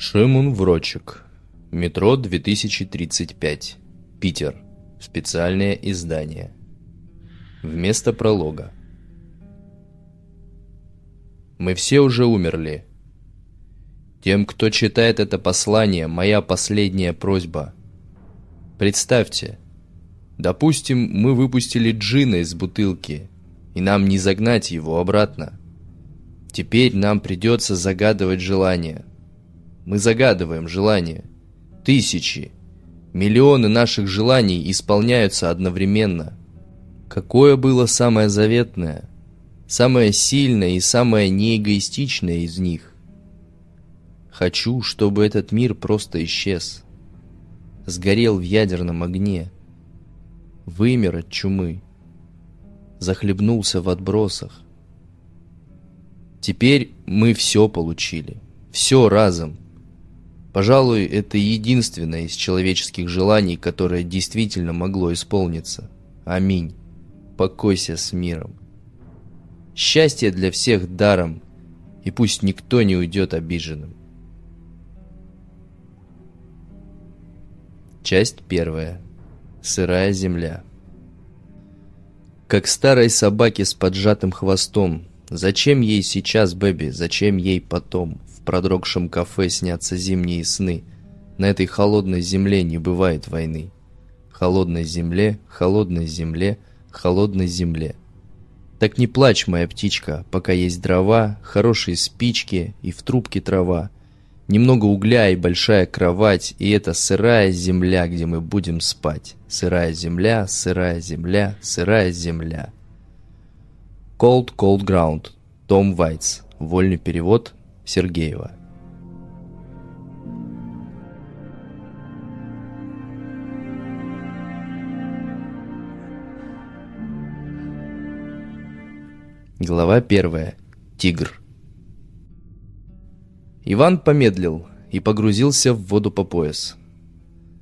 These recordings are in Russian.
Шимун Врочек. Метро 2035. Питер. Специальное издание. Вместо пролога. Мы все уже умерли. Тем, кто читает это послание, моя последняя просьба. Представьте, допустим, мы выпустили джина из бутылки, и нам не загнать его обратно. Теперь нам придется загадывать желание. Мы загадываем желания. Тысячи, миллионы наших желаний исполняются одновременно. Какое было самое заветное, самое сильное и самое неэгоистичное из них? Хочу, чтобы этот мир просто исчез. Сгорел в ядерном огне. Вымер от чумы. Захлебнулся в отбросах. Теперь мы все получили. Все разом. Пожалуй, это единственное из человеческих желаний, которое действительно могло исполниться. Аминь. Покойся с миром. Счастье для всех даром, и пусть никто не уйдет обиженным. Часть первая. Сырая земля. Как старой собаке с поджатым хвостом. Зачем ей сейчас, Бэби, зачем ей потом? Продрогшем кафе снятся зимние сны. На этой холодной земле не бывает войны. Холодной земле, холодной земле, холодной земле. Так не плачь, моя птичка, пока есть дрова, хорошие спички и в трубке трава. Немного угля и большая кровать, и это сырая земля, где мы будем спать. Сырая земля, сырая земля, сырая земля. Cold Cold Ground. Том Вайтс. Вольный перевод Сергеева. Глава первая. Тигр. Иван помедлил и погрузился в воду по пояс.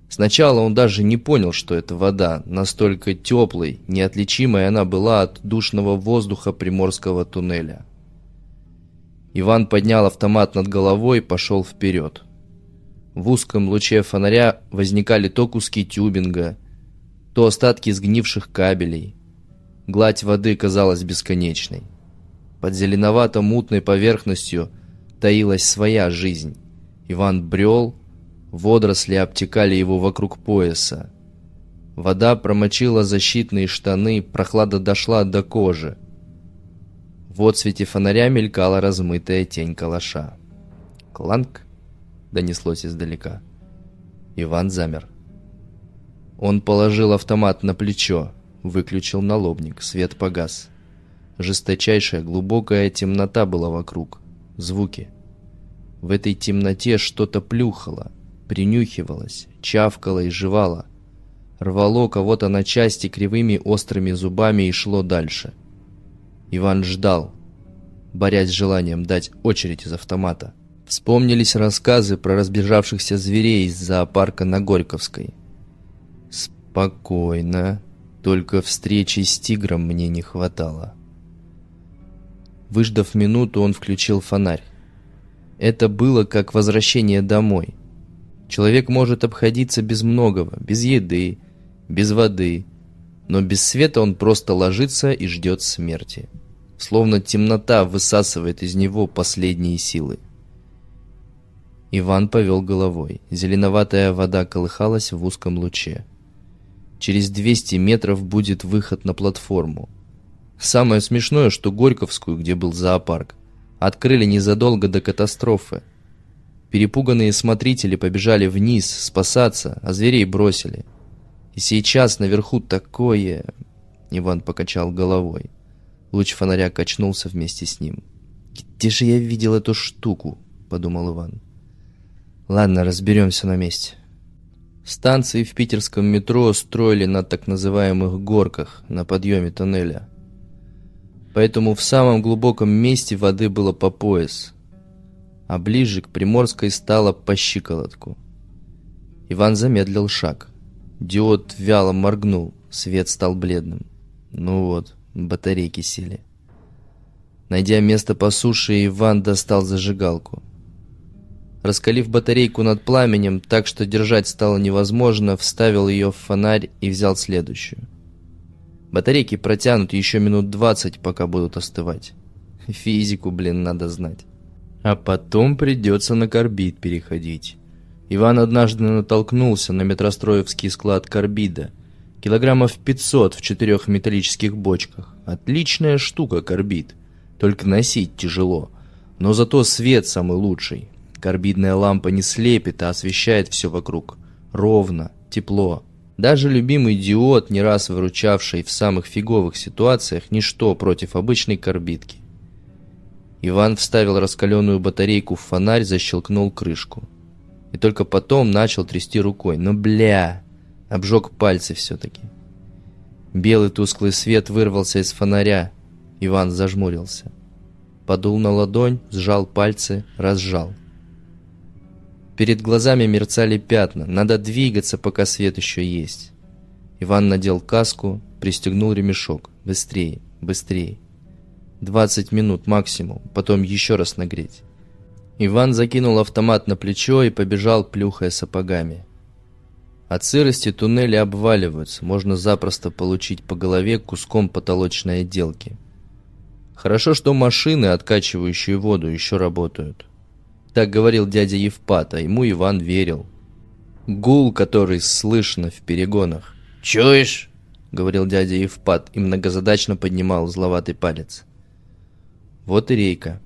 Сначала он даже не понял, что это вода, настолько теплой, неотличимой она была от душного воздуха приморского туннеля. Иван поднял автомат над головой и пошел вперед. В узком луче фонаря возникали то куски тюбинга, то остатки сгнивших кабелей. Гладь воды казалась бесконечной. Под зеленовато-мутной поверхностью таилась своя жизнь. Иван брел, водоросли обтекали его вокруг пояса. Вода промочила защитные штаны, прохлада дошла до кожи. В отсвете фонаря мелькала размытая тень калаша. «Кланк!» — донеслось издалека. Иван замер. Он положил автомат на плечо, выключил налобник, свет погас. Жесточайшая глубокая темнота была вокруг. Звуки. В этой темноте что-то плюхало, принюхивалось, чавкало и жевало. Рвало кого-то на части кривыми острыми зубами и шло дальше — Иван ждал, борясь с желанием дать очередь из автомата. Вспомнились рассказы про разбежавшихся зверей из зоопарка на Горьковской. Спокойно, только встречи с тигром мне не хватало. Выждав минуту, он включил фонарь. Это было как возвращение домой. Человек может обходиться без многого, без еды, без воды, но без света он просто ложится и ждет смерти. Словно темнота высасывает из него последние силы. Иван повел головой. Зеленоватая вода колыхалась в узком луче. Через 200 метров будет выход на платформу. Самое смешное, что Горьковскую, где был зоопарк, открыли незадолго до катастрофы. Перепуганные смотрители побежали вниз спасаться, а зверей бросили. Сейчас наверху такое... Иван покачал головой. Луч фонаря качнулся вместе с ним. «Где же я видел эту штуку?» — подумал Иван. «Ладно, разберемся на месте». Станции в питерском метро строили на так называемых горках на подъеме тоннеля. Поэтому в самом глубоком месте воды было по пояс, а ближе к Приморской стало по щиколотку. Иван замедлил шаг. Диод вяло моргнул, свет стал бледным. Ну вот, батарейки сели. Найдя место по суше, Иван достал зажигалку. Раскалив батарейку над пламенем так, что держать стало невозможно, вставил ее в фонарь и взял следующую. Батарейки протянут еще минут двадцать, пока будут остывать. Физику, блин, надо знать. А потом придется на карбид переходить. Иван однажды натолкнулся на метростроевский склад карбида. Килограммов 500 в четырех металлических бочках. Отличная штука карбид. Только носить тяжело. Но зато свет самый лучший. Карбидная лампа не слепит, а освещает все вокруг. Ровно, тепло. Даже любимый диод, не раз выручавший в самых фиговых ситуациях, ничто против обычной карбидки. Иван вставил раскаленную батарейку в фонарь, защелкнул крышку. И только потом начал трясти рукой. Но «Ну, бля! Обжег пальцы все-таки. Белый тусклый свет вырвался из фонаря. Иван зажмурился. Подул на ладонь, сжал пальцы, разжал. Перед глазами мерцали пятна. Надо двигаться, пока свет еще есть. Иван надел каску, пристегнул ремешок. Быстрее, быстрее. 20 минут максимум, потом еще раз нагреть. Иван закинул автомат на плечо и побежал, плюхая сапогами. От сырости туннели обваливаются, можно запросто получить по голове куском потолочной отделки. Хорошо, что машины, откачивающие воду, еще работают. Так говорил дядя Евпат, а ему Иван верил. Гул, который слышно в перегонах. «Чуешь?» — говорил дядя Евпат и многозадачно поднимал зловатый палец. Вот и рейка.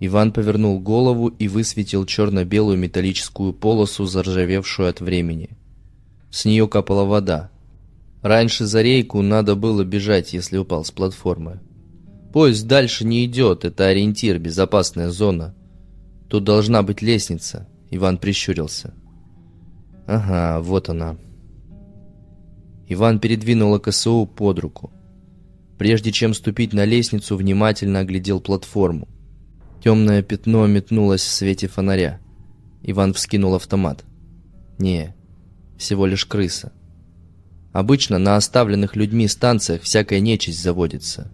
Иван повернул голову и высветил черно-белую металлическую полосу, заржавевшую от времени. С нее капала вода. Раньше за рейку надо было бежать, если упал с платформы. Поезд дальше не идет, это ориентир, безопасная зона. Тут должна быть лестница. Иван прищурился. Ага, вот она. Иван передвинул КСУ под руку. Прежде чем ступить на лестницу, внимательно оглядел платформу. Темное пятно метнулось в свете фонаря. Иван вскинул автомат. Не, всего лишь крыса. Обычно на оставленных людьми станциях всякая нечисть заводится.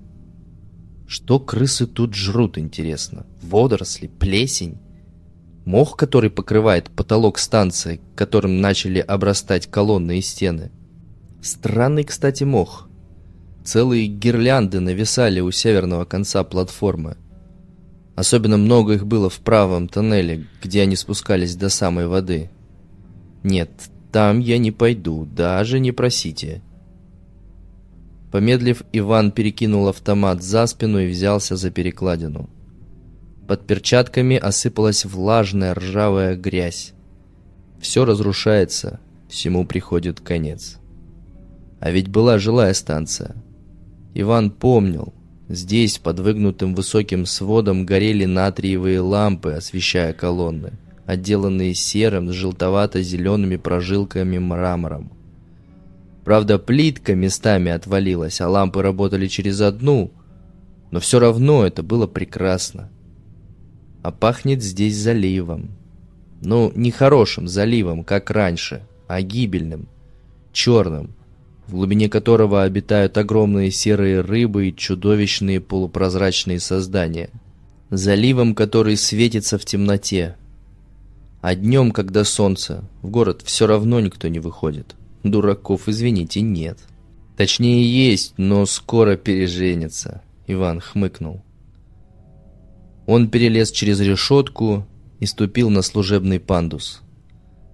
Что крысы тут жрут, интересно? Водоросли, плесень? Мох, который покрывает потолок станции, которым начали обрастать колонны и стены. Странный, кстати, мох. Целые гирлянды нависали у северного конца платформы. Особенно много их было в правом тоннеле, где они спускались до самой воды. Нет, там я не пойду, даже не просите. Помедлив, Иван перекинул автомат за спину и взялся за перекладину. Под перчатками осыпалась влажная ржавая грязь. Все разрушается, всему приходит конец. А ведь была жилая станция. Иван помнил, здесь под выгнутым высоким сводом горели натриевые лампы, освещая колонны, отделанные серым с желтовато-зелеными прожилками мрамором. Правда, плитка местами отвалилась, а лампы работали через одну, но все равно это было прекрасно а пахнет здесь заливом. Ну, не хорошим заливом, как раньше, а гибельным, черным, в глубине которого обитают огромные серые рыбы и чудовищные полупрозрачные создания. Заливом, который светится в темноте. А днем, когда солнце, в город все равно никто не выходит. Дураков, извините, нет. Точнее, есть, но скоро переженится. Иван хмыкнул. Он перелез через решетку и ступил на служебный пандус.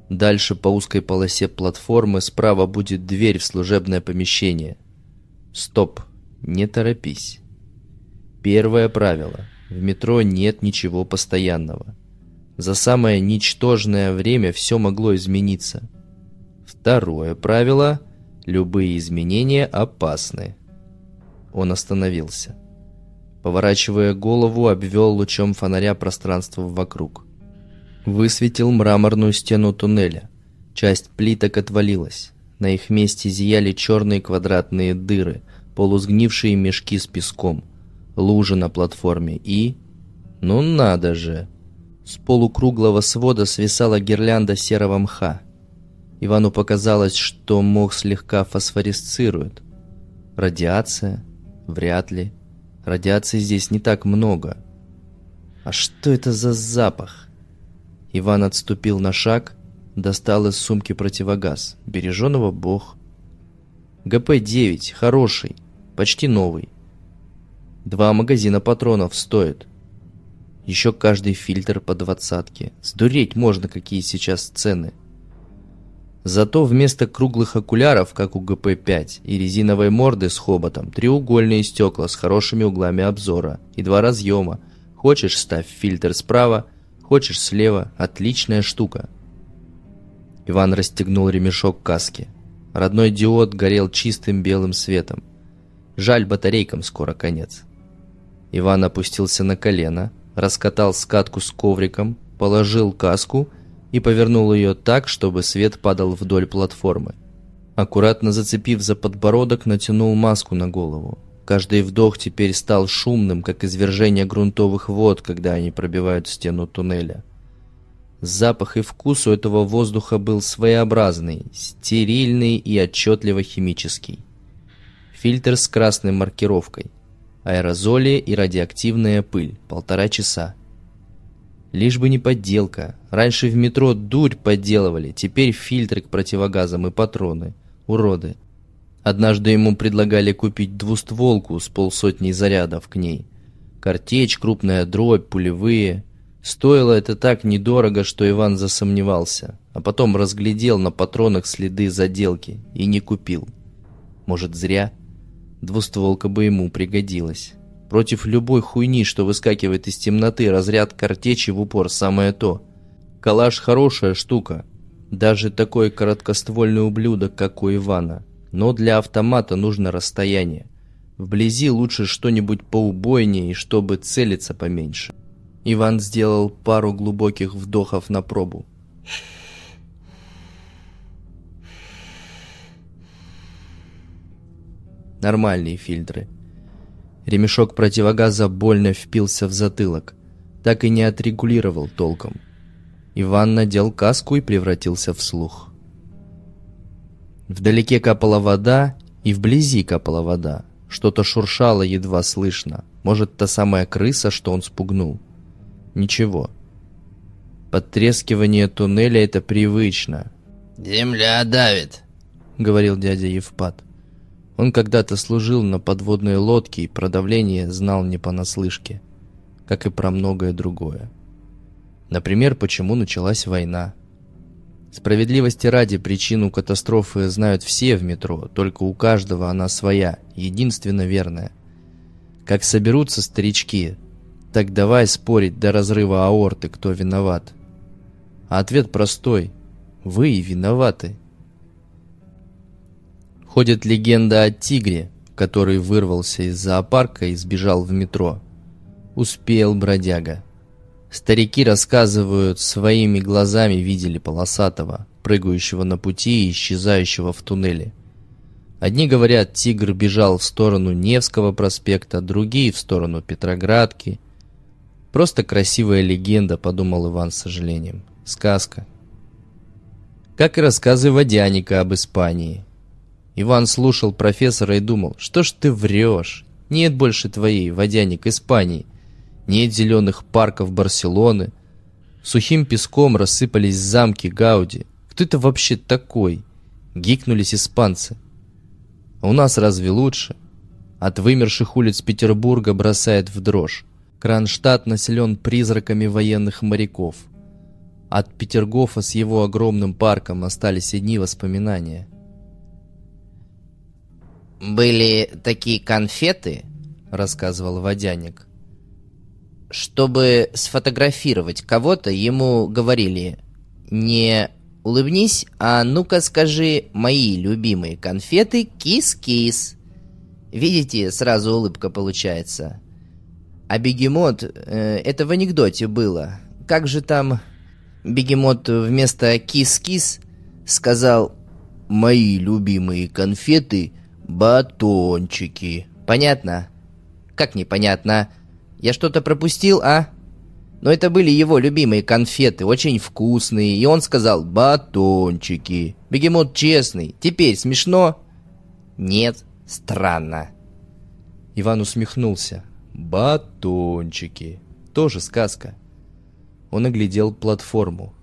Дальше по узкой полосе платформы справа будет дверь в служебное помещение. Стоп, не торопись. Первое правило. В метро нет ничего постоянного. За самое ничтожное время все могло измениться. Второе правило. Любые изменения опасны. Он остановился. Поворачивая голову, обвел лучом фонаря пространство вокруг. Высветил мраморную стену туннеля. Часть плиток отвалилась. На их месте зияли черные квадратные дыры, полусгнившие мешки с песком, лужи на платформе и... Ну надо же! С полукруглого свода свисала гирлянда серого мха. Ивану показалось, что мох слегка фосфорисцирует. Радиация? Вряд ли. Радиации здесь не так много. А что это за запах? Иван отступил на шаг, достал из сумки противогаз. Береженого бог. ГП-9, хороший, почти новый. Два магазина патронов стоит. Еще каждый фильтр по двадцатке. Сдуреть можно, какие сейчас цены. Зато вместо круглых окуляров, как у ГП-5, и резиновой морды с хоботом, треугольные стекла с хорошими углами обзора и два разъема. Хочешь, ставь фильтр справа, хочешь слева. Отличная штука. Иван расстегнул ремешок каски. Родной диод горел чистым белым светом. Жаль, батарейкам скоро конец. Иван опустился на колено, раскатал скатку с ковриком, положил каску и повернул ее так, чтобы свет падал вдоль платформы. Аккуратно зацепив за подбородок, натянул маску на голову. Каждый вдох теперь стал шумным, как извержение грунтовых вод, когда они пробивают стену туннеля. Запах и вкус у этого воздуха был своеобразный, стерильный и отчетливо химический. Фильтр с красной маркировкой. Аэрозоли и радиоактивная пыль. Полтора часа. Лишь бы не подделка. Раньше в метро дурь подделывали, теперь фильтры к противогазам и патроны. Уроды. Однажды ему предлагали купить двустволку с полсотни зарядов к ней. Картечь, крупная дробь, пулевые. Стоило это так недорого, что Иван засомневался, а потом разглядел на патронах следы заделки и не купил. Может, зря? Двустволка бы ему пригодилась. Против любой хуйни, что выскакивает из темноты, разряд картечи в упор самое то. Калаш хорошая штука. Даже такой короткоствольный ублюдок, как у Ивана. Но для автомата нужно расстояние. Вблизи лучше что-нибудь поубойнее и чтобы целиться поменьше. Иван сделал пару глубоких вдохов на пробу. Нормальные фильтры. Ремешок противогаза больно впился в затылок. Так и не отрегулировал толком. Иван надел каску и превратился в слух. Вдалеке капала вода, и вблизи капала вода. Что-то шуршало едва слышно. Может, та самая крыса, что он спугнул. Ничего. Подтрескивание туннеля — это привычно. «Земля давит», — говорил дядя Евпат. Он когда-то служил на подводной лодке и про давление знал не понаслышке, как и про многое другое. Например, почему началась война. Справедливости ради, причину катастрофы знают все в метро, только у каждого она своя, единственно верная. Как соберутся старички, так давай спорить до разрыва аорты, кто виноват. А ответ простой. Вы и виноваты. Ходит легенда о тигре, который вырвался из зоопарка и сбежал в метро. Успел бродяга. Старики рассказывают, своими глазами видели полосатого, прыгающего на пути и исчезающего в туннеле. Одни говорят, тигр бежал в сторону Невского проспекта, другие в сторону Петроградки. Просто красивая легенда, подумал Иван с сожалением. Сказка. Как и рассказы Водяника об Испании. Иван слушал профессора и думал, что ж ты врешь? Нет больше твоей, водяник, Испании. Нет зеленых парков Барселоны. Сухим песком рассыпались замки Гауди. Кто это вообще такой? Гикнулись испанцы. А у нас разве лучше? От вымерших улиц Петербурга бросает в дрожь. Кронштадт населен призраками военных моряков. От Петергофа с его огромным парком остались одни воспоминания – «Были такие конфеты», — рассказывал водяник. «Чтобы сфотографировать кого-то, ему говорили не улыбнись, а ну-ка скажи мои любимые конфеты кис-кис». Видите, сразу улыбка получается. А бегемот, э, это в анекдоте было. Как же там бегемот вместо кис-кис сказал «Мои любимые конфеты — Батончики. Понятно? Как непонятно? Я что-то пропустил, а? Но это были его любимые конфеты, очень вкусные, и он сказал «батончики». Бегемот честный. Теперь смешно? Нет, странно. Иван усмехнулся. «Батончики. Тоже сказка». Он оглядел платформу.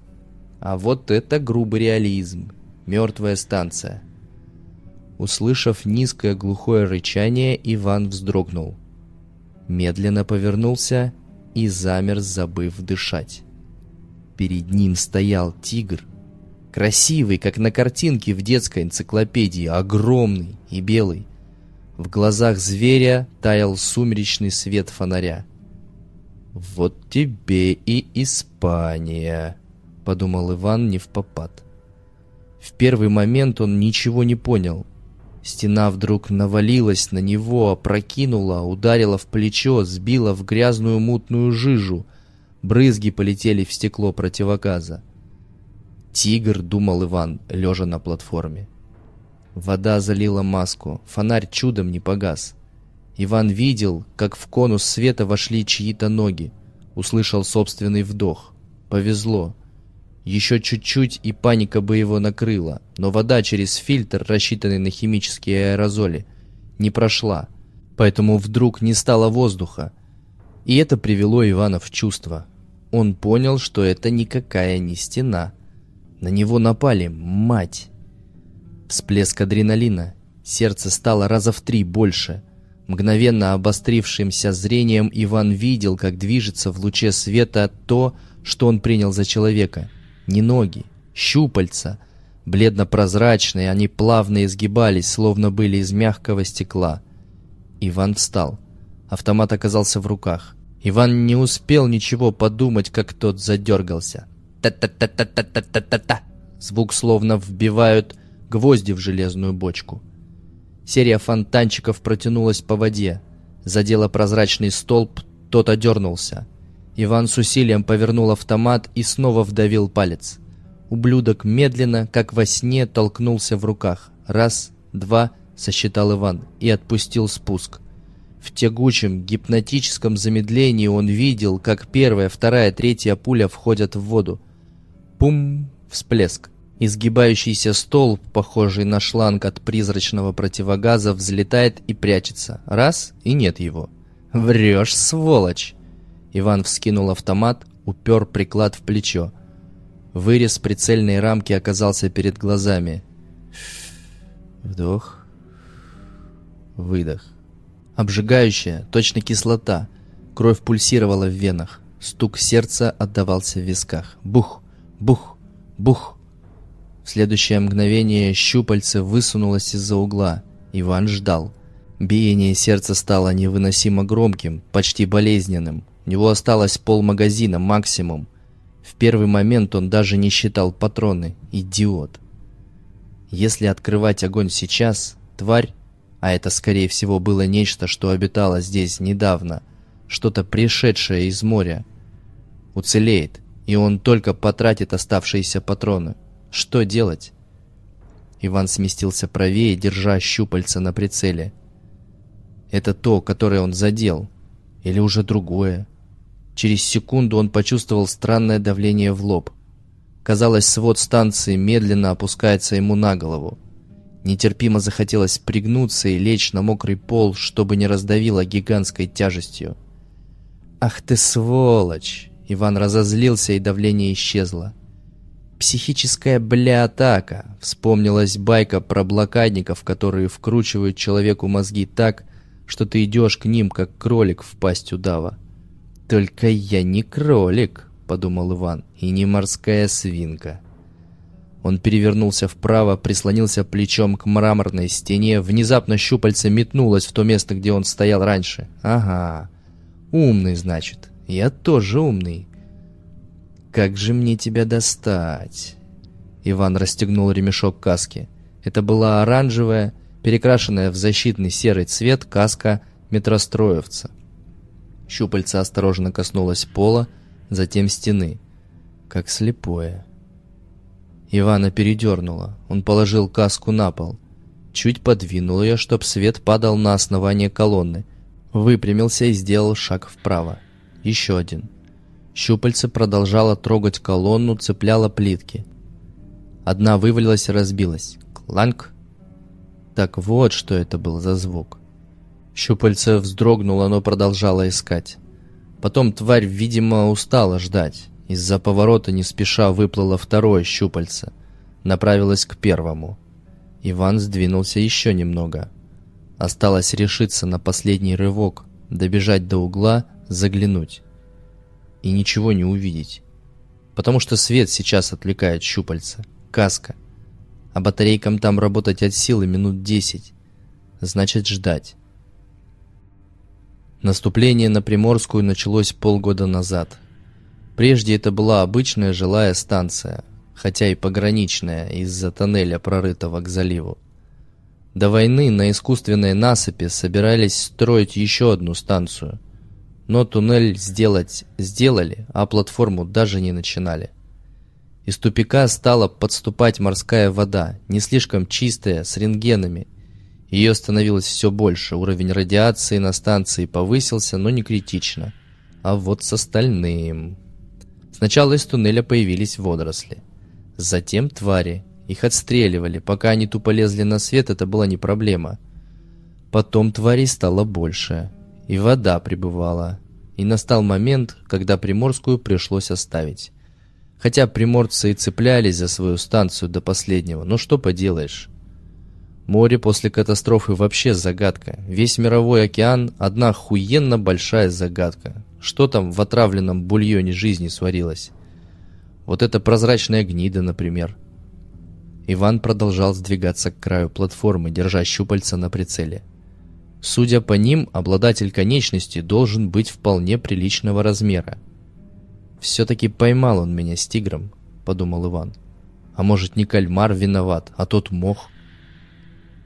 А вот это грубый реализм. Мертвая станция. Услышав низкое глухое рычание, Иван вздрогнул. Медленно повернулся и замер, забыв дышать. Перед ним стоял тигр. Красивый, как на картинке в детской энциклопедии, огромный и белый. В глазах зверя таял сумеречный свет фонаря. «Вот тебе и Испания», — подумал Иван не в попад. В первый момент он ничего не понял. Стена вдруг навалилась на него, опрокинула, ударила в плечо, сбила в грязную мутную жижу. Брызги полетели в стекло противогаза. «Тигр», — думал Иван, лежа на платформе. Вода залила маску, фонарь чудом не погас. Иван видел, как в конус света вошли чьи-то ноги. Услышал собственный вдох. Повезло. Еще чуть-чуть, и паника бы его накрыла. Но вода через фильтр, рассчитанный на химические аэрозоли, не прошла. Поэтому вдруг не стало воздуха. И это привело Ивана в чувство. Он понял, что это никакая не стена. На него напали, мать. Всплеск адреналина. Сердце стало раза в три больше — Мгновенно обострившимся зрением Иван видел, как движется в луче света то, что он принял за человека. Не ноги, щупальца. Бледно-прозрачные, они плавно изгибались, словно были из мягкого стекла. Иван встал. Автомат оказался в руках. Иван не успел ничего подумать, как тот задергался. Та-та-та-та-та-та-та-та. Звук словно вбивают гвозди в железную бочку. Серия фонтанчиков протянулась по воде. Задела прозрачный столб, тот одернулся. Иван с усилием повернул автомат и снова вдавил палец. Ублюдок медленно, как во сне, толкнулся в руках. Раз, два, сосчитал Иван и отпустил спуск. В тягучем, гипнотическом замедлении он видел, как первая, вторая, третья пуля входят в воду. Пум! Всплеск. Изгибающийся столб, похожий на шланг от призрачного противогаза, взлетает и прячется. Раз — и нет его. «Врешь, сволочь!» Иван вскинул автомат, упер приклад в плечо. Вырез прицельной рамки оказался перед глазами. Вдох. Выдох. Обжигающая, точно кислота. Кровь пульсировала в венах. Стук сердца отдавался в висках. Бух, бух, бух. В следующее мгновение щупальце высунулось из-за угла. Иван ждал. Биение сердца стало невыносимо громким, почти болезненным. У него осталось полмагазина максимум. В первый момент он даже не считал патроны. Идиот. Если открывать огонь сейчас, тварь, а это скорее всего было нечто, что обитало здесь недавно, что-то пришедшее из моря, уцелеет, и он только потратит оставшиеся патроны. Что делать? Иван сместился правее, держа щупальца на прицеле. Это то, которое он задел. Или уже другое. Через секунду он почувствовал странное давление в лоб. Казалось, свод станции медленно опускается ему на голову. Нетерпимо захотелось пригнуться и лечь на мокрый пол, чтобы не раздавило гигантской тяжестью. «Ах ты сволочь!» Иван разозлился, и давление исчезло. Психическая бля-атака. Вспомнилась байка про блокадников, которые вкручивают человеку мозги так, что ты идешь к ним, как кролик в пасть удава. «Только я не кролик», — подумал Иван, — «и не морская свинка». Он перевернулся вправо, прислонился плечом к мраморной стене, внезапно щупальце метнулось в то место, где он стоял раньше. «Ага, умный, значит. Я тоже умный. «Как же мне тебя достать?» Иван расстегнул ремешок каски. Это была оранжевая, перекрашенная в защитный серый цвет каска метростроевца. Щупальца осторожно коснулось пола, затем стены. Как слепое. Ивана передернуло. Он положил каску на пол. Чуть подвинул ее, чтоб свет падал на основание колонны. Выпрямился и сделал шаг вправо. Еще один. Щупальце продолжало трогать колонну, цепляло плитки. Одна вывалилась и разбилась. Кланк! Так вот, что это был за звук. Щупальце вздрогнуло, но продолжало искать. Потом тварь, видимо, устала ждать. Из-за поворота не спеша выплыло второе щупальце. Направилось к первому. Иван сдвинулся еще немного. Осталось решиться на последний рывок, добежать до угла, заглянуть. И ничего не увидеть. Потому что свет сейчас отвлекает щупальца. Каска. А батарейкам там работать от силы минут десять. Значит, ждать. Наступление на Приморскую началось полгода назад. Прежде это была обычная жилая станция, хотя и пограничная из-за тоннеля, прорытого к заливу. До войны на искусственной насыпи собирались строить еще одну станцию, но туннель сделать сделали, а платформу даже не начинали. Из тупика стала подступать морская вода, не слишком чистая, с рентгенами. Ее становилось все больше, уровень радиации на станции повысился, но не критично. А вот с остальным... Сначала из туннеля появились водоросли. Затем твари. Их отстреливали. Пока они тупо лезли на свет, это была не проблема. Потом тварей стало больше. И вода прибывала. И настал момент, когда Приморскую пришлось оставить. Хотя приморцы и цеплялись за свою станцию до последнего, но что поделаешь. Море после катастрофы вообще загадка. Весь мировой океан – одна охуенно большая загадка. Что там в отравленном бульоне жизни сварилось? Вот эта прозрачная гнида, например. Иван продолжал сдвигаться к краю платформы, держа щупальца на прицеле. Судя по ним, обладатель конечности должен быть вполне приличного размера. «Все-таки поймал он меня с тигром», — подумал Иван. «А может, не кальмар виноват, а тот мох?»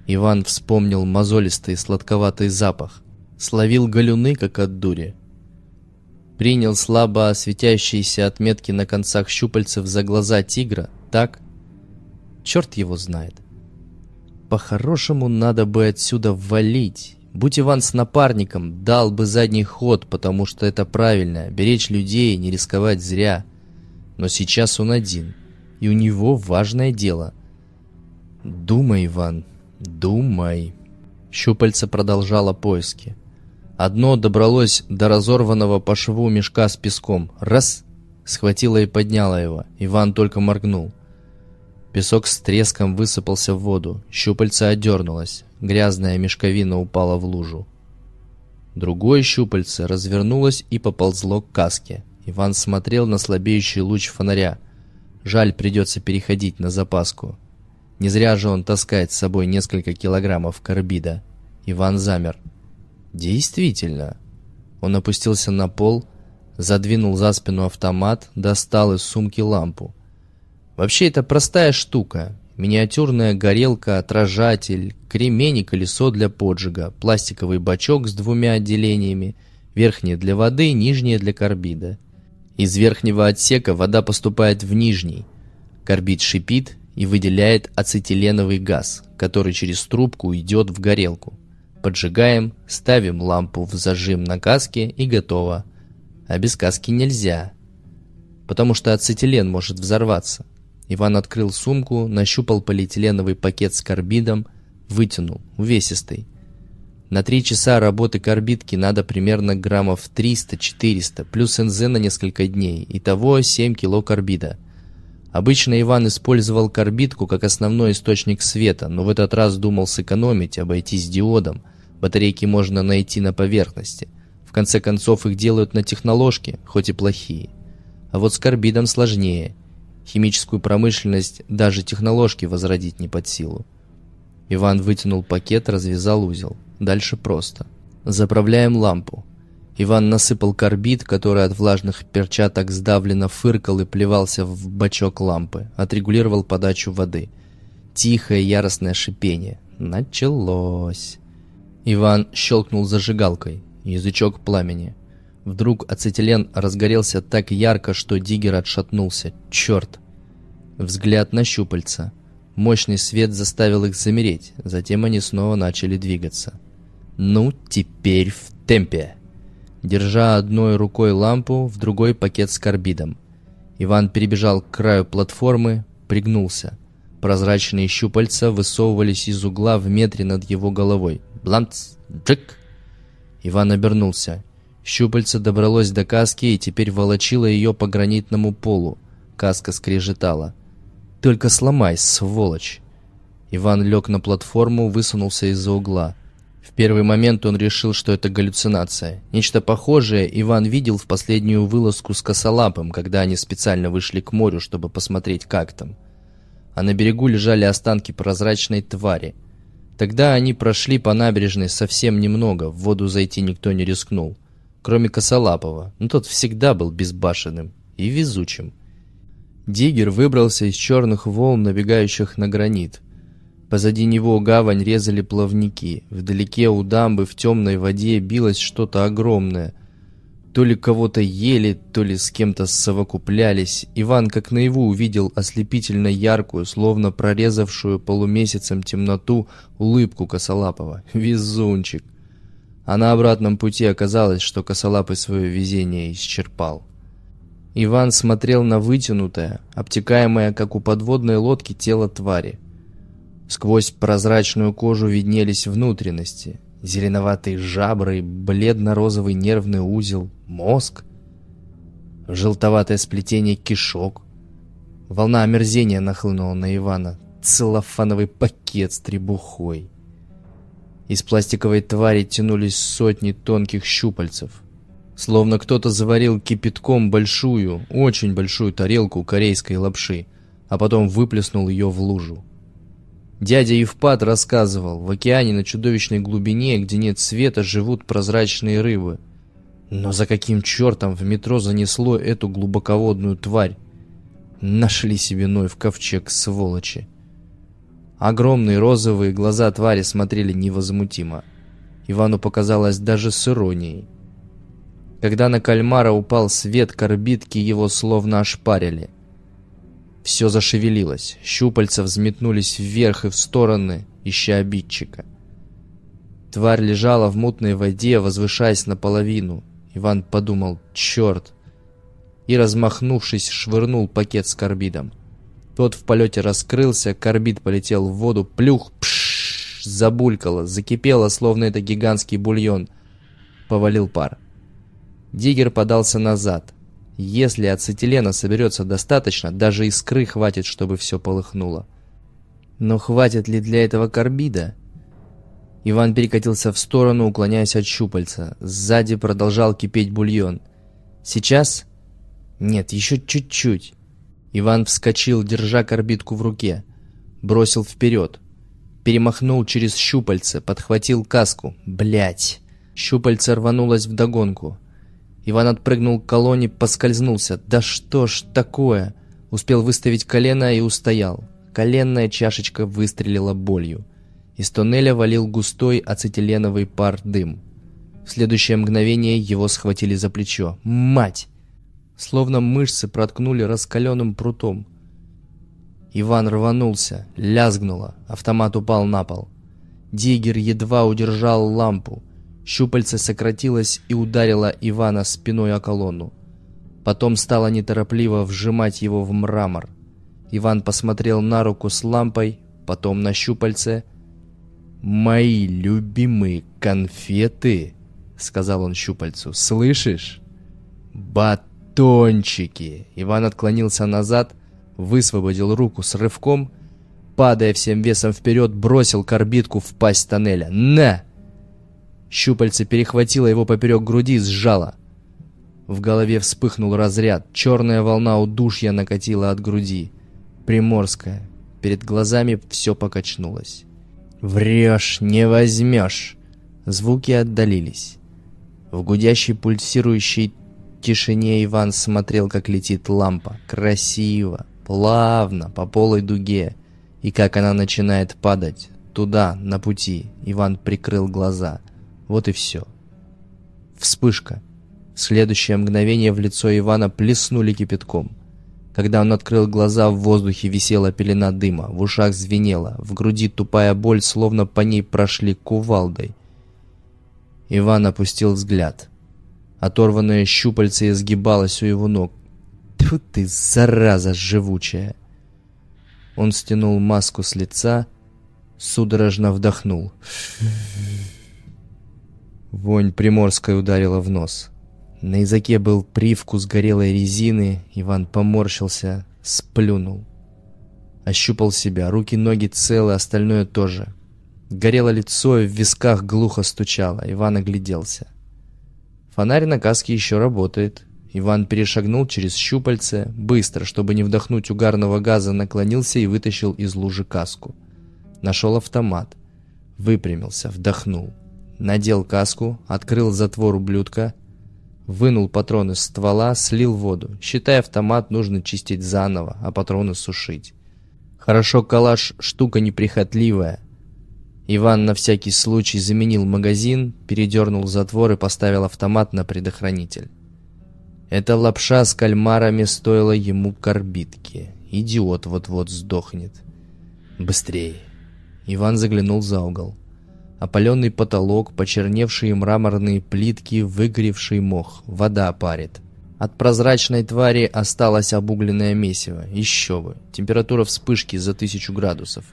Иван вспомнил мозолистый сладковатый запах, словил галюны, как от дури, принял слабо светящиеся отметки на концах щупальцев за глаза тигра, так? Черт его знает. По-хорошему надо бы отсюда валить. Будь Иван с напарником, дал бы задний ход, потому что это правильно, беречь людей, не рисковать зря. Но сейчас он один, и у него важное дело. Думай, Иван, думай. Щупальце продолжало поиски. Одно добралось до разорванного по шву мешка с песком. Раз! Схватила и подняла его. Иван только моргнул. Песок с треском высыпался в воду. Щупальце одернулось. Грязная мешковина упала в лужу. Другое щупальце развернулось и поползло к каске. Иван смотрел на слабеющий луч фонаря. Жаль, придется переходить на запаску. Не зря же он таскает с собой несколько килограммов карбида. Иван замер. Действительно. Он опустился на пол, задвинул за спину автомат, достал из сумки лампу. Вообще это простая штука. Миниатюрная горелка, отражатель, кремень и колесо для поджига, пластиковый бачок с двумя отделениями, верхнее для воды, нижнее для карбида. Из верхнего отсека вода поступает в нижний. Карбид шипит и выделяет ацетиленовый газ, который через трубку идет в горелку. Поджигаем, ставим лампу в зажим на каске и готово. А без каски нельзя, потому что ацетилен может взорваться. Иван открыл сумку, нащупал полиэтиленовый пакет с карбидом, вытянул, увесистый. На три часа работы карбидки надо примерно граммов 300-400, плюс НЗ на несколько дней, итого 7 кило карбида. Обычно Иван использовал карбидку как основной источник света, но в этот раз думал сэкономить, обойтись диодом – Батарейки можно найти на поверхности. В конце концов, их делают на техноложке, хоть и плохие. А вот с карбидом сложнее. Химическую промышленность даже техноложки возродить не под силу. Иван вытянул пакет, развязал узел. Дальше просто. Заправляем лампу. Иван насыпал карбид, который от влажных перчаток сдавленно фыркал и плевался в бачок лампы. Отрегулировал подачу воды. Тихое яростное шипение. Началось. Иван щелкнул зажигалкой. Язычок пламени. Вдруг ацетилен разгорелся так ярко, что Диггер отшатнулся. Черт! Взгляд на щупальца. Мощный свет заставил их замереть. Затем они снова начали двигаться. «Ну, теперь в темпе!» Держа одной рукой лампу, в другой пакет с карбидом. Иван перебежал к краю платформы, пригнулся. Прозрачные щупальца высовывались из угла в метре над его головой. Бланц! Джик! Иван обернулся. Щупальце добралось до каски и теперь волочило ее по гранитному полу. Каска скрежетала. «Только сломай, сволочь!» Иван лег на платформу, высунулся из-за угла. В первый момент он решил, что это галлюцинация. Нечто похожее Иван видел в последнюю вылазку с косолапым, когда они специально вышли к морю, чтобы посмотреть, как там. А на берегу лежали останки прозрачной твари. Тогда они прошли по набережной совсем немного, в воду зайти никто не рискнул. Кроме Косолапова, но тот всегда был безбашенным и везучим. Диггер выбрался из черных волн, набегающих на гранит. Позади него гавань резали плавники. Вдалеке у дамбы в темной воде билось что-то огромное. То ли кого-то ели, то ли с кем-то совокуплялись. Иван как наяву увидел ослепительно яркую, словно прорезавшую полумесяцем темноту, улыбку Косолапова. Везунчик! А на обратном пути оказалось, что Косолапый свое везение исчерпал. Иван смотрел на вытянутое, обтекаемое, как у подводной лодки, тело твари. Сквозь прозрачную кожу виднелись внутренности, зеленоватые жабры, бледно-розовый нервный узел, мозг, желтоватое сплетение кишок. Волна омерзения нахлынула на Ивана. Целлофановый пакет с требухой. Из пластиковой твари тянулись сотни тонких щупальцев. Словно кто-то заварил кипятком большую, очень большую тарелку корейской лапши, а потом выплеснул ее в лужу. Дядя Евпат рассказывал, в океане на чудовищной глубине, где нет света, живут прозрачные рыбы. Но за каким чертом в метро занесло эту глубоководную тварь? Нашли себе Ной в ковчег, сволочи. Огромные розовые глаза твари смотрели невозмутимо. Ивану показалось даже с иронией. Когда на кальмара упал свет, корбитки его словно ошпарили. Все зашевелилось, щупальца взметнулись вверх и в стороны, ища обидчика. Тварь лежала в мутной воде, возвышаясь наполовину. Иван подумал «Черт!» и, размахнувшись, швырнул пакет с карбидом. Тот в полете раскрылся, карбид полетел в воду, плюх, пшшш, забулькало, закипело, словно это гигантский бульон. Повалил пар. Диггер подался назад. Если ацетилена соберется достаточно, даже искры хватит, чтобы все полыхнуло. Но хватит ли для этого карбида? Иван перекатился в сторону, уклоняясь от щупальца. Сзади продолжал кипеть бульон. Сейчас? Нет, еще чуть-чуть. Иван вскочил, держа карбидку в руке. Бросил вперед. Перемахнул через щупальце, подхватил каску. Блять! Щупальце рванулось вдогонку. Иван отпрыгнул к колонне, поскользнулся. «Да что ж такое?» Успел выставить колено и устоял. Коленная чашечка выстрелила болью. Из тоннеля валил густой ацетиленовый пар дым. В следующее мгновение его схватили за плечо. «Мать!» Словно мышцы проткнули раскаленным прутом. Иван рванулся, лязгнуло, автомат упал на пол. Диггер едва удержал лампу. Щупальце сократилось и ударило Ивана спиной о колонну. Потом стало неторопливо вжимать его в мрамор. Иван посмотрел на руку с лампой, потом на щупальце. «Мои любимые конфеты!» — сказал он щупальцу. «Слышишь? Батончики!» Иван отклонился назад, высвободил руку с рывком, падая всем весом вперед, бросил корбитку в пасть тоннеля. «На!» Щупальце перехватило его поперек груди и сжало. В голове вспыхнул разряд. Черная волна удушья накатила от груди. Приморская. Перед глазами все покачнулось. «Врешь, не возьмешь!» Звуки отдалились. В гудящей пульсирующей тишине Иван смотрел, как летит лампа. Красиво, плавно, по полой дуге. И как она начинает падать. Туда, на пути. Иван прикрыл глаза. Вот и все. Вспышка. В следующее мгновение в лицо Ивана плеснули кипятком. Когда он открыл глаза, в воздухе висела пелена дыма, в ушах звенело, в груди тупая боль, словно по ней прошли кувалдой. Иван опустил взгляд. Оторванное щупальце изгибалось у его ног. Тьфу ты, зараза живучая! Он стянул маску с лица, судорожно вдохнул. Вонь приморской ударила в нос. На языке был привкус горелой резины, Иван поморщился, сплюнул. Ощупал себя, руки-ноги целы, остальное тоже. Горело лицо, и в висках глухо стучало. Иван огляделся. Фонарь на каске еще работает. Иван перешагнул через щупальце, быстро, чтобы не вдохнуть угарного газа, наклонился и вытащил из лужи каску. Нашел автомат. Выпрямился, вдохнул. Надел каску, открыл затвор ублюдка, вынул патроны из ствола, слил воду. Считай, автомат нужно чистить заново, а патроны сушить. Хорошо, калаш штука неприхотливая. Иван на всякий случай заменил магазин, передернул затвор и поставил автомат на предохранитель. Эта лапша с кальмарами стоила ему корбитки. Идиот вот-вот сдохнет. Быстрее. Иван заглянул за угол. Опаленный потолок, почерневшие мраморные плитки, выгоревший мох. Вода парит. От прозрачной твари осталось обугленное месиво. Еще бы. Температура вспышки за тысячу градусов.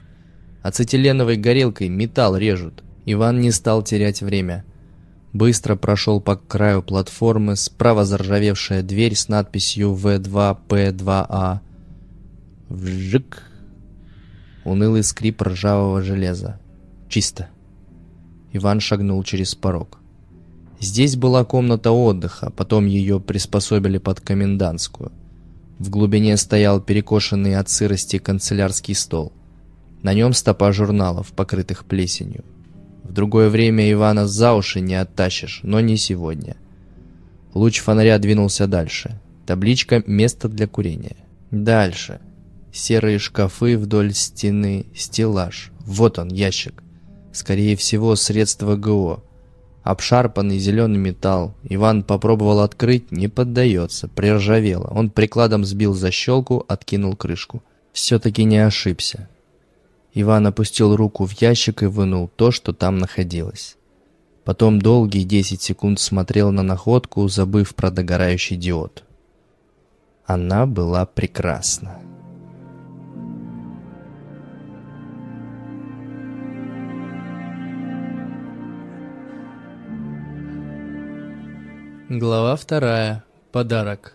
Ацетиленовой горелкой металл режут. Иван не стал терять время. Быстро прошел по краю платформы, справа заржавевшая дверь с надписью В2П2А. Вжик. Унылый скрип ржавого железа. Чисто. Иван шагнул через порог. Здесь была комната отдыха, потом ее приспособили под комендантскую. В глубине стоял перекошенный от сырости канцелярский стол. На нем стопа журналов, покрытых плесенью. В другое время Ивана за уши не оттащишь, но не сегодня. Луч фонаря двинулся дальше. Табличка «Место для курения». Дальше. Серые шкафы вдоль стены, стеллаж. Вот он, ящик. Скорее всего, средство ГО обшарпанный зеленый металл. Иван попробовал открыть, не поддается, приржавело. Он прикладом сбил защелку, откинул крышку. Все-таки не ошибся. Иван опустил руку в ящик и вынул то, что там находилось. Потом долгие 10 секунд смотрел на находку, забыв про догорающий диод. Она была прекрасна. Глава вторая. Подарок.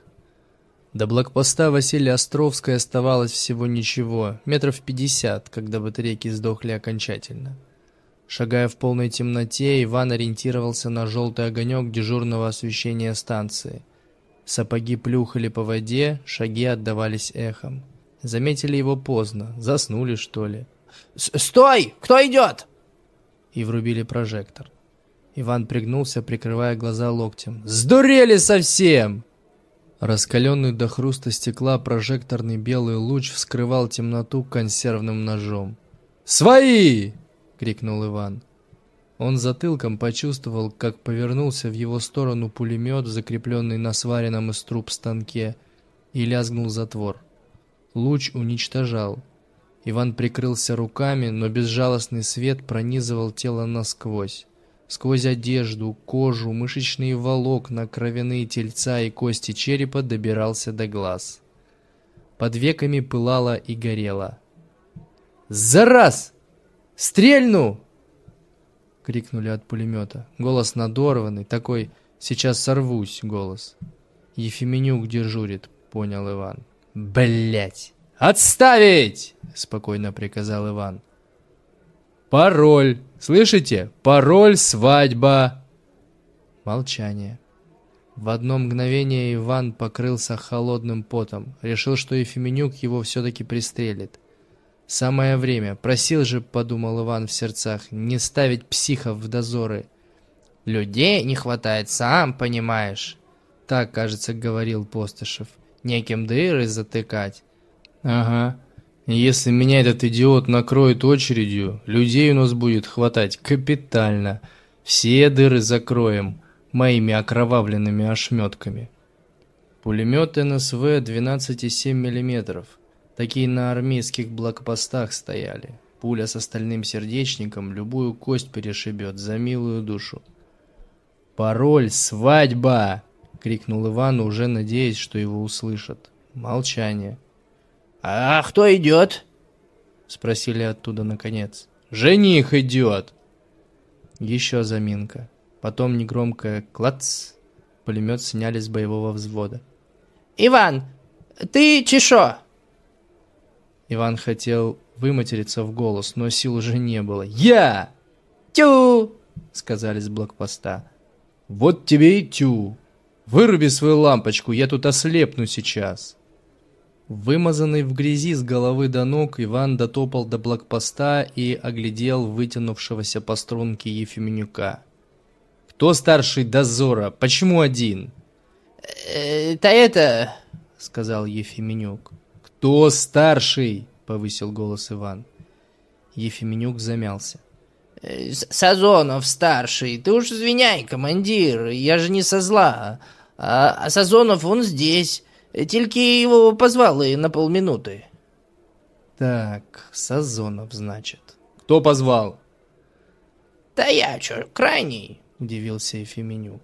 До блокпоста Василия Островской оставалось всего ничего, метров пятьдесят, когда батарейки сдохли окончательно. Шагая в полной темноте, Иван ориентировался на желтый огонек дежурного освещения станции. Сапоги плюхали по воде, шаги отдавались эхом. Заметили его поздно, заснули что ли. «Стой! Кто идет?» И врубили прожектор. Иван пригнулся, прикрывая глаза локтем. «Сдурели совсем!» Раскаленный до хруста стекла прожекторный белый луч вскрывал темноту консервным ножом. «Свои!» — крикнул Иван. Он затылком почувствовал, как повернулся в его сторону пулемет, закрепленный на сваренном из труб станке, и лязгнул затвор. Луч уничтожал. Иван прикрылся руками, но безжалостный свет пронизывал тело насквозь. Сквозь одежду, кожу, мышечные волокна, кровяные тельца и кости черепа добирался до глаз. Под веками пылало и горело. «За раз! Стрельну!» — крикнули от пулемета. Голос надорванный, такой «сейчас сорвусь» голос. «Ефименюк дежурит», — понял Иван. Блять! Отставить!» — спокойно приказал Иван. «Пароль! Слышите? Пароль свадьба!» Молчание. В одно мгновение Иван покрылся холодным потом. Решил, что Ефименюк его все-таки пристрелит. «Самое время. Просил же, — подумал Иван в сердцах, — не ставить психов в дозоры». «Людей не хватает, сам понимаешь». Так, кажется, говорил Постышев. «Неким дыры затыкать». «Ага. Если меня этот идиот накроет очередью, людей у нас будет хватать капитально. Все дыры закроем моими окровавленными ошметками. Пулемет НСВ 12,7 мм. Такие на армейских блокпостах стояли. Пуля с остальным сердечником любую кость перешибет за милую душу. «Пароль свадьба!» — крикнул Иван, уже надеясь, что его услышат. Молчание. «А кто идет?» — спросили оттуда наконец. «Жених идет!» Еще заминка. Потом негромкое «клац». пулемет сняли с боевого взвода. «Иван, ты чешо?» Иван хотел выматериться в голос, но сил уже не было. «Я!» «Тю!» — сказали с блокпоста. «Вот тебе и тю! Выруби свою лампочку, я тут ослепну сейчас!» Вымазанный в грязи с головы до ног, Иван дотопал до блокпоста и оглядел вытянувшегося по струнке Ефименюка. «Кто старший дозора? Почему один?» «Это это...» — сказал Ефименюк. «Кто старший?» — повысил голос Иван. Ефименюк замялся. Э, Сазонов старший, ты уж извиняй, командир, я же не со зла. А, а Сазонов он здесь. Только его позвали на полминуты. Так, Сазонов, значит. Кто позвал? Да я чё, крайний, удивился Ефименю.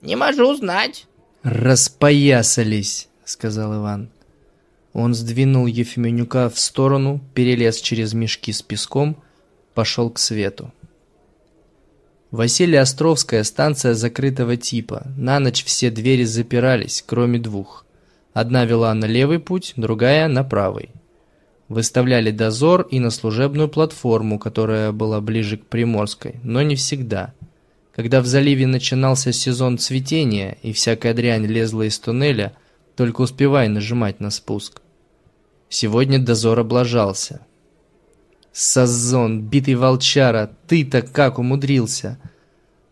Не могу знать. Распоясались, сказал Иван. Он сдвинул Ефименюка в сторону, перелез через мешки с песком, пошел к свету. Василия Островская станция закрытого типа. На ночь все двери запирались, кроме двух. Одна вела на левый путь, другая на правый. Выставляли дозор и на служебную платформу, которая была ближе к Приморской, но не всегда. Когда в заливе начинался сезон цветения и всякая дрянь лезла из туннеля, только успевай нажимать на спуск. Сегодня дозор облажался. Сазон, битый волчара, ты-то как умудрился?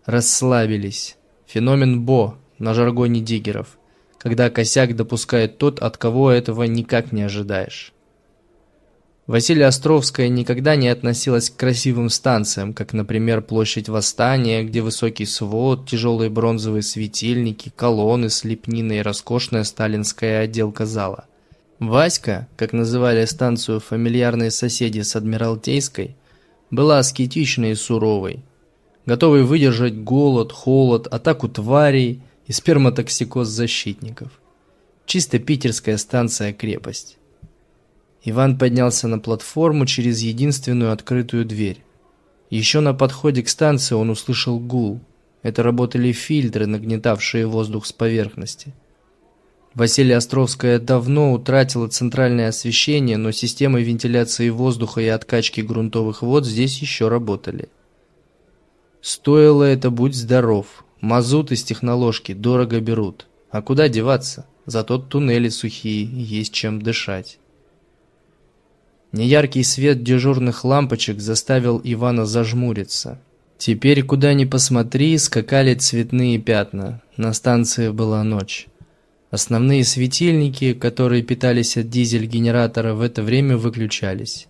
Расслабились. Феномен Бо на жаргоне диггеров, когда косяк допускает тот, от кого этого никак не ожидаешь. Василия Островская никогда не относилась к красивым станциям, как, например, площадь Восстания, где высокий свод, тяжелые бронзовые светильники, колонны с лепниной и роскошная сталинская отделка зала – Васька, как называли станцию фамильярные соседи с Адмиралтейской, была аскетичной и суровой, готовой выдержать голод, холод, атаку тварей и сперматоксикоз защитников. Чисто питерская станция-крепость. Иван поднялся на платформу через единственную открытую дверь. Еще на подходе к станции он услышал гул. Это работали фильтры, нагнетавшие воздух с поверхности. Василия Островская давно утратила центральное освещение, но системы вентиляции воздуха и откачки грунтовых вод здесь еще работали. Стоило это будь здоров. Мазут из техноложки дорого берут. А куда деваться? Зато туннели сухие, есть чем дышать. Неяркий свет дежурных лампочек заставил Ивана зажмуриться. Теперь куда ни посмотри, скакали цветные пятна. На станции была ночь. Основные светильники, которые питались от дизель-генератора, в это время выключались.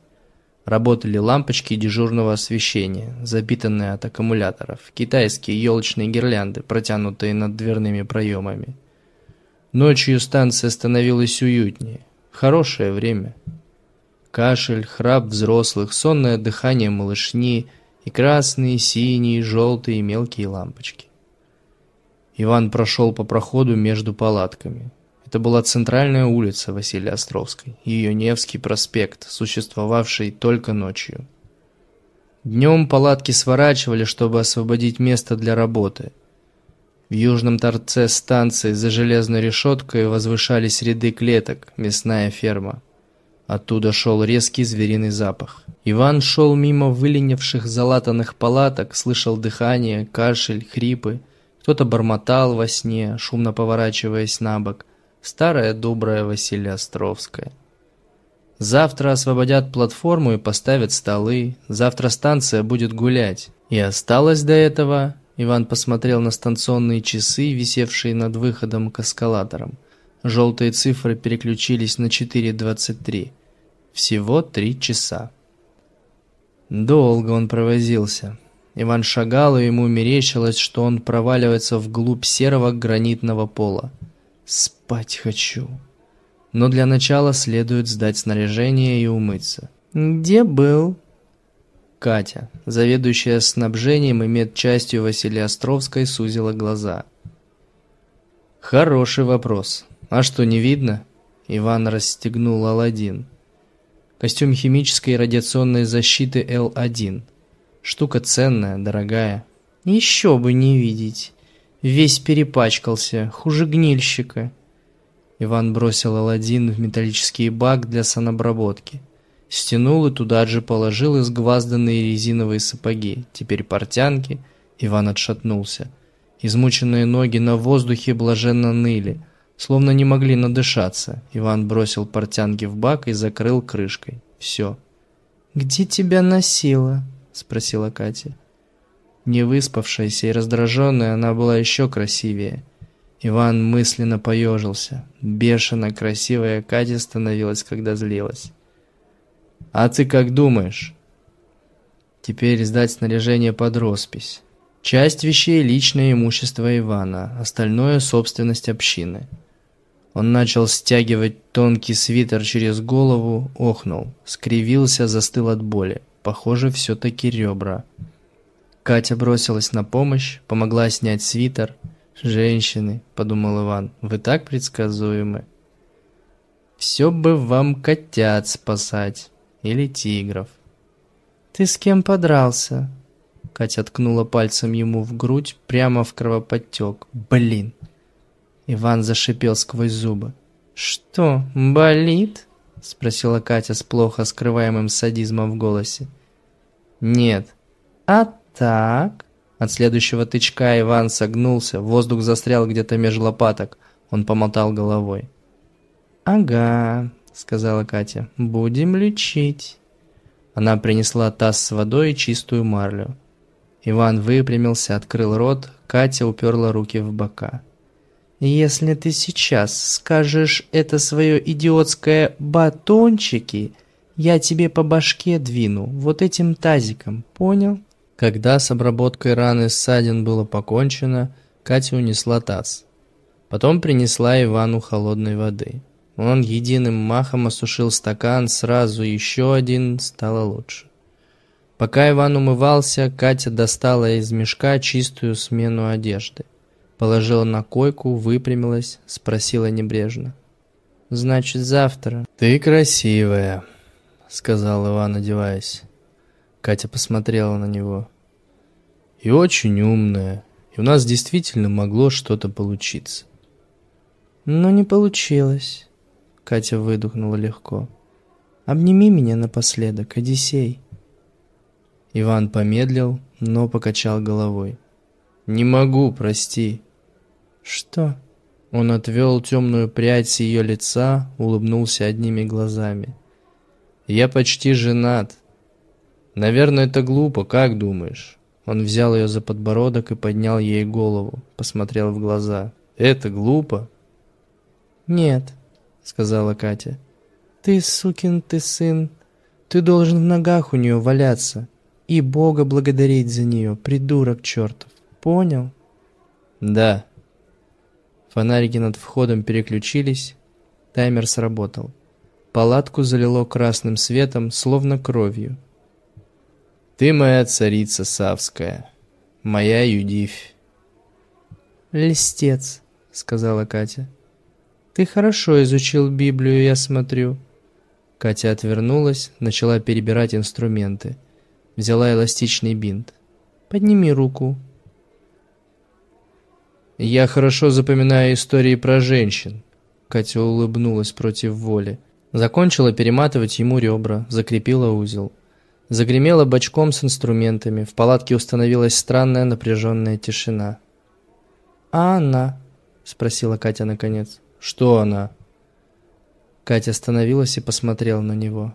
Работали лампочки дежурного освещения, запитанные от аккумуляторов, китайские елочные гирлянды, протянутые над дверными проемами. Ночью станция становилась уютнее. Хорошее время. Кашель, храп взрослых, сонное дыхание малышни и красные, синие, желтые мелкие лампочки. Иван прошел по проходу между палатками. Это была центральная улица Василия Островской, ее Невский проспект, существовавший только ночью. Днем палатки сворачивали, чтобы освободить место для работы. В южном торце станции за железной решеткой возвышались ряды клеток, мясная ферма. Оттуда шел резкий звериный запах. Иван шел мимо выленивших залатанных палаток, слышал дыхание, кашель, хрипы – кто-то бормотал во сне, шумно поворачиваясь на бок. Старая добрая Василия Островская. Завтра освободят платформу и поставят столы. Завтра станция будет гулять. И осталось до этого... Иван посмотрел на станционные часы, висевшие над выходом к эскалаторам. Желтые цифры переключились на 4.23. Всего три часа. Долго он провозился. Иван шагал, и ему мерещилось, что он проваливается вглубь серого гранитного пола. Спать хочу. Но для начала следует сдать снаряжение и умыться. Где был? Катя, заведующая снабжением и медчастью Василия Островской, сузила глаза. Хороший вопрос. А что, не видно? Иван расстегнул Аладдин. Костюм химической и радиационной защиты Л-1. Штука ценная, дорогая. Еще бы не видеть. Весь перепачкался, хуже гнильщика. Иван бросил Аладдин в металлический бак для санобработки. Стянул и туда же положил изгвазданные резиновые сапоги, теперь портянки. Иван отшатнулся. Измученные ноги на воздухе блаженно ныли, словно не могли надышаться. Иван бросил портянки в бак и закрыл крышкой. Все. «Где тебя носило?» — спросила Катя. Не выспавшаяся и раздраженная, она была еще красивее. Иван мысленно поежился. Бешено красивая Катя становилась, когда злилась. «А ты как думаешь?» Теперь сдать снаряжение под роспись. Часть вещей – личное имущество Ивана, остальное – собственность общины. Он начал стягивать тонкий свитер через голову, охнул, скривился, застыл от боли. Похоже, все-таки ребра. Катя бросилась на помощь, помогла снять свитер. «Женщины», — подумал Иван, — «вы так предсказуемы». «Все бы вам котят спасать. Или тигров». «Ты с кем подрался?» Катя ткнула пальцем ему в грудь, прямо в кровоподтек. «Блин!» Иван зашипел сквозь зубы. «Что, болит?» — спросила Катя с плохо скрываемым садизмом в голосе. «Нет». «А так?» От следующего тычка Иван согнулся, воздух застрял где-то между лопаток. Он помотал головой. «Ага», — сказала Катя, — «будем лечить». Она принесла таз с водой и чистую марлю. Иван выпрямился, открыл рот, Катя уперла руки в бока. «Если ты сейчас скажешь это свое идиотское «батончики», я тебе по башке двину вот этим тазиком, понял?» Когда с обработкой раны ссадин было покончено, Катя унесла таз. Потом принесла Ивану холодной воды. Он единым махом осушил стакан, сразу еще один, стало лучше. Пока Иван умывался, Катя достала из мешка чистую смену одежды. Положила на койку, выпрямилась, спросила небрежно. «Значит, завтра?» «Ты красивая», — сказал Иван, одеваясь. Катя посмотрела на него. «И очень умная. И у нас действительно могло что-то получиться». «Но не получилось», — Катя выдохнула легко. «Обними меня напоследок, Одиссей». Иван помедлил, но покачал головой. «Не могу, прости». «Что?» Он отвел темную прядь с ее лица, улыбнулся одними глазами. «Я почти женат. Наверное, это глупо, как думаешь?» Он взял ее за подбородок и поднял ей голову, посмотрел в глаза. «Это глупо?» «Нет», — сказала Катя. «Ты, сукин ты сын, ты должен в ногах у нее валяться и Бога благодарить за нее, придурок чертов. Понял? Да. Фонарики над входом переключились, таймер сработал. Палатку залило красным светом, словно кровью. Ты моя царица Савская, моя Юдивь. Листец, сказала Катя. Ты хорошо изучил Библию, я смотрю. Катя отвернулась, начала перебирать инструменты – Взяла эластичный бинт. «Подними руку». «Я хорошо запоминаю истории про женщин», — Катя улыбнулась против воли. Закончила перематывать ему ребра, закрепила узел. Загремела бочком с инструментами, в палатке установилась странная напряженная тишина. «А она?» — спросила Катя наконец. «Что она?» Катя остановилась и посмотрела на него.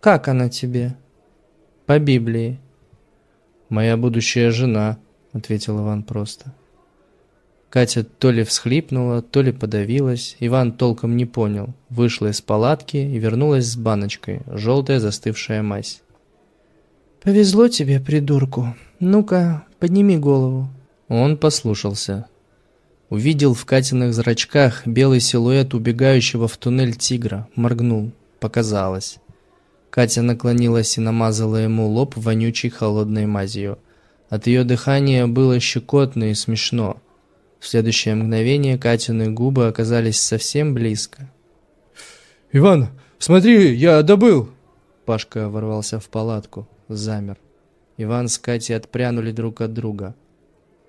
«Как она тебе?» По Библии. «Моя будущая жена», — ответил Иван просто. Катя то ли всхлипнула, то ли подавилась. Иван толком не понял. Вышла из палатки и вернулась с баночкой. Желтая застывшая мазь. «Повезло тебе, придурку. Ну-ка, подними голову». Он послушался. Увидел в Катиных зрачках белый силуэт убегающего в туннель тигра. Моргнул. Показалось. Катя наклонилась и намазала ему лоб вонючей холодной мазью. От ее дыхания было щекотно и смешно. В следующее мгновение Катины губы оказались совсем близко. «Иван, смотри, я добыл!» Пашка ворвался в палатку, замер. Иван с Катей отпрянули друг от друга.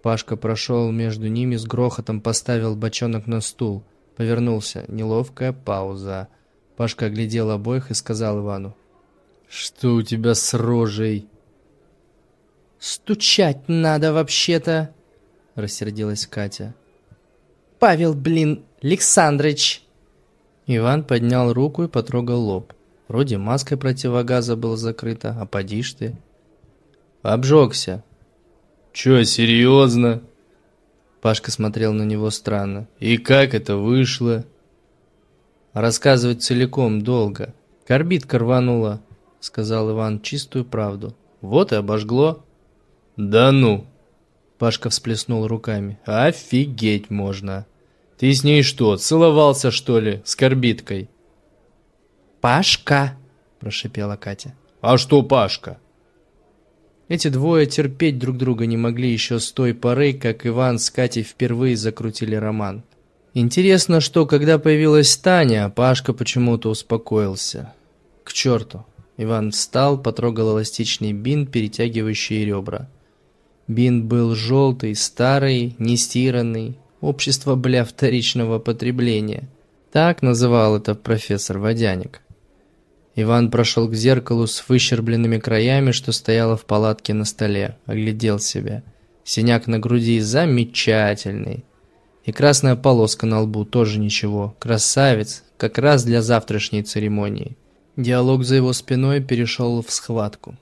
Пашка прошел между ними с грохотом, поставил бочонок на стул. Повернулся. Неловкая пауза. Пашка оглядел обоих и сказал Ивану. «Что у тебя с рожей?» «Стучать надо вообще-то», — рассердилась Катя. «Павел, блин, Александрыч!» Иван поднял руку и потрогал лоб. Вроде маской противогаза было закрыто, а поди ж ты. Обжегся. Чё, серьезно? Пашка смотрел на него странно. И как это вышло? Рассказывать целиком долго. Корбитка рванула, сказал Иван чистую правду. Вот и обожгло. Да ну! Пашка всплеснул руками. Офигеть можно! Ты с ней что, целовался, что ли, с корбиткой? «Пашка!» – прошипела Катя. «А что Пашка?» Эти двое терпеть друг друга не могли еще с той поры, как Иван с Катей впервые закрутили роман. Интересно, что когда появилась Таня, Пашка почему-то успокоился. К черту. Иван встал, потрогал эластичный бинт, перетягивающий ребра. Бинт был желтый, старый, нестиранный. Общество, бля, вторичного потребления. Так называл это профессор Водяник. Иван прошел к зеркалу с выщербленными краями, что стояло в палатке на столе, оглядел себя. Синяк на груди замечательный. И красная полоска на лбу тоже ничего. Красавец, как раз для завтрашней церемонии. Диалог за его спиной перешел в схватку.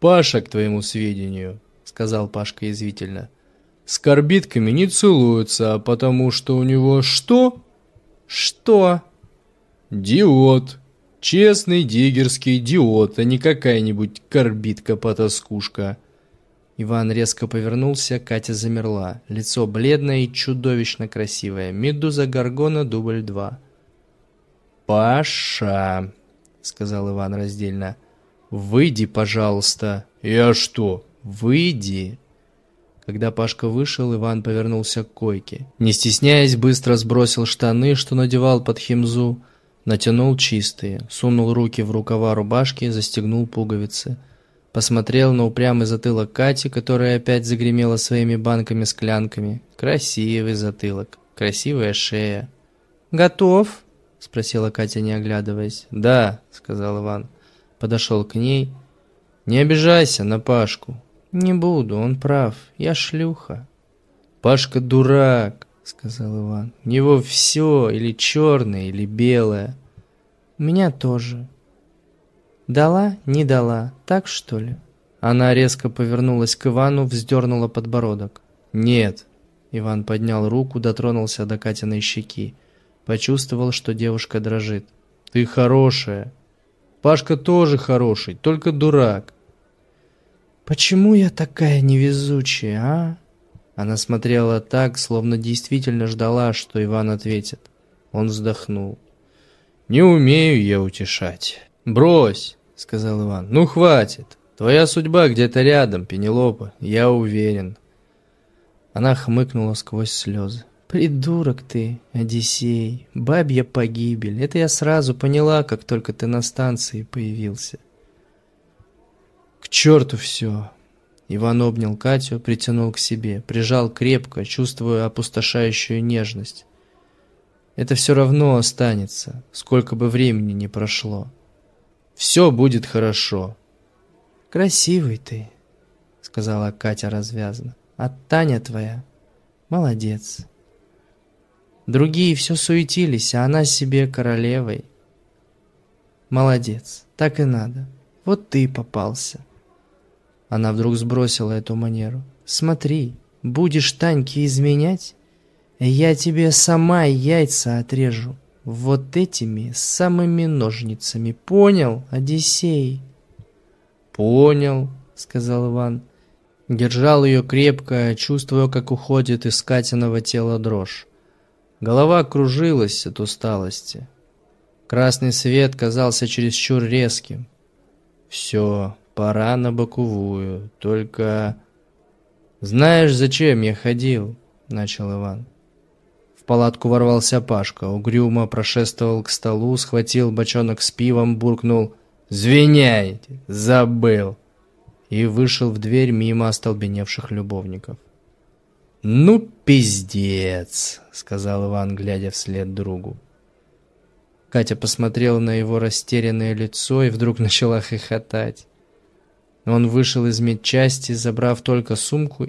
«Паша, к твоему сведению», — сказал Пашка язвительно, — «с корбитками не целуются, потому что у него что?» «Что?» «Диод», Честный диггерский идиот, а не какая-нибудь корбитка-потаскушка. Иван резко повернулся, Катя замерла. Лицо бледное и чудовищно красивое. Медуза Гаргона, дубль два. «Паша», — сказал Иван раздельно, — «выйди, пожалуйста». «Я что?» «Выйди». Когда Пашка вышел, Иван повернулся к койке. Не стесняясь, быстро сбросил штаны, что надевал под химзу, Натянул чистые, сунул руки в рукава рубашки, застегнул пуговицы. Посмотрел на упрямый затылок Кати, которая опять загремела своими банками-склянками. Красивый затылок, красивая шея. «Готов?» — спросила Катя, не оглядываясь. «Да», — сказал Иван. Подошел к ней. «Не обижайся на Пашку». «Не буду, он прав. Я шлюха». «Пашка дурак», — сказал Иван. «У него все или черное, или белое». «У меня тоже». «Дала, не дала, так что ли?» Она резко повернулась к Ивану, вздернула подбородок. «Нет». Иван поднял руку, дотронулся до Катиной щеки. Почувствовал, что девушка дрожит. «Ты хорошая». «Пашка тоже хороший, только дурак». «Почему я такая невезучая, а?» Она смотрела так, словно действительно ждала, что Иван ответит. Он вздохнул. «Не умею я утешать». «Брось», — сказал Иван. «Ну, хватит. Твоя судьба где-то рядом, Пенелопа, я уверен». Она хмыкнула сквозь слезы. «Придурок ты, Одиссей, бабья погибель. Это я сразу поняла, как только ты на станции появился». «К черту все!» Иван обнял Катю, притянул к себе, прижал крепко, чувствуя опустошающую нежность. Это все равно останется, сколько бы времени ни прошло. Все будет хорошо. Красивый ты, сказала Катя развязно. А Таня твоя молодец. Другие все суетились, а она себе королевой. Молодец, так и надо. Вот ты попался. Она вдруг сбросила эту манеру. «Смотри, будешь Таньке изменять, я тебе сама яйца отрежу. Вот этими самыми ножницами. Понял, Одиссей?» «Понял», — сказал Иван. Держал ее крепко, чувствуя, как уходит из Катиного тела дрожь. Голова кружилась от усталости. Красный свет казался чересчур резким. Все, пора на боковую, только... «Знаешь, зачем я ходил?» — начал Иван. В палатку ворвался Пашка, угрюмо прошествовал к столу, схватил бочонок с пивом, буркнул «Звиняйте! Забыл!» и вышел в дверь мимо остолбеневших любовников. «Ну, пиздец», — сказал Иван, глядя вслед другу. Катя посмотрела на его растерянное лицо и вдруг начала хохотать. Он вышел из медчасти, забрав только сумку